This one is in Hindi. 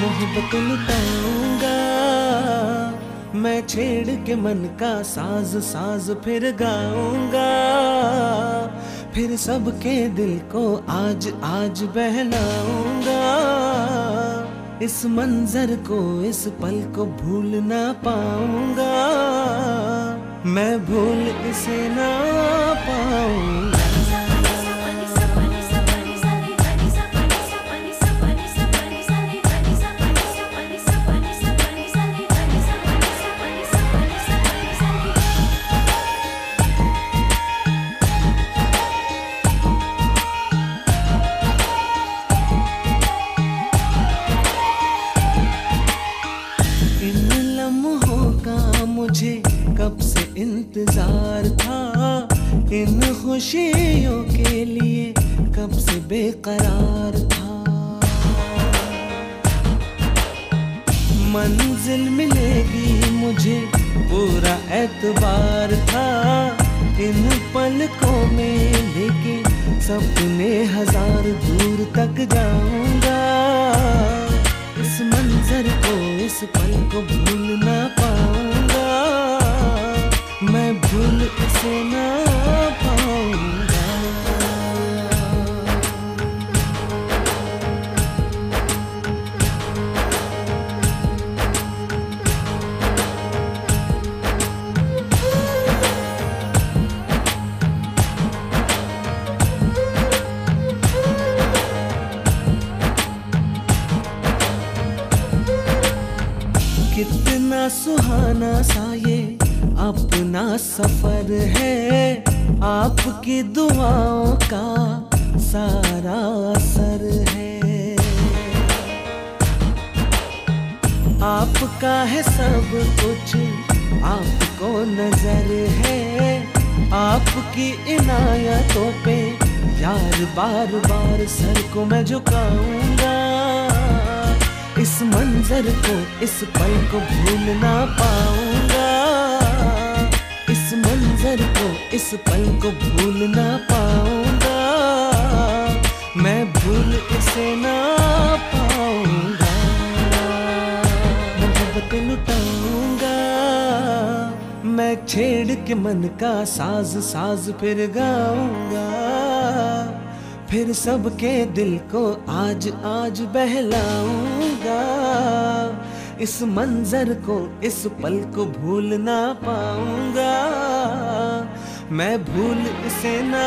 मोहब्बत मैं छेड़ के मन का साज साज फिर गाऊँगा। फिर सबके दिल को आज आज बहलाऊँगा। इस मंजर को, इस पल को भूल ना पाऊँगा। मैं भूल इसे ना मुझे कब से इंतज़ार था? इन खुशियों के लिए कब से बेकरार था? मंजिल मिलेगी मुझे पूरा एतबार था। इन पलकों में लेके सपने हज़ार दूर तक जाऊँगा। इस मंजर को, इस पल को भूल इसे ना कितना सुहाना सा ये अपना सफ़र है आपकी दुआओं का सारा असर है। आपका है सब कुछ, आपको नज़र है। आपकी इनायतों पे यार बार बार सर को मैं झुकाऊँगा। इस मंजर को, इस पल को भूल ना पाऊँगा इस पल को भूल ना पाऊँगा। मैं भूल इसे ना पाऊँगा। मोहब्बत लुटाऊँगा। मैं छेड़ के मन का साज साज फिर गाऊँगा। फिर सबके दिल को आज आज बहलाऊँगा। इस मंजर को, इस पल को भूल ना पाऊँगा। मैं भूल से ना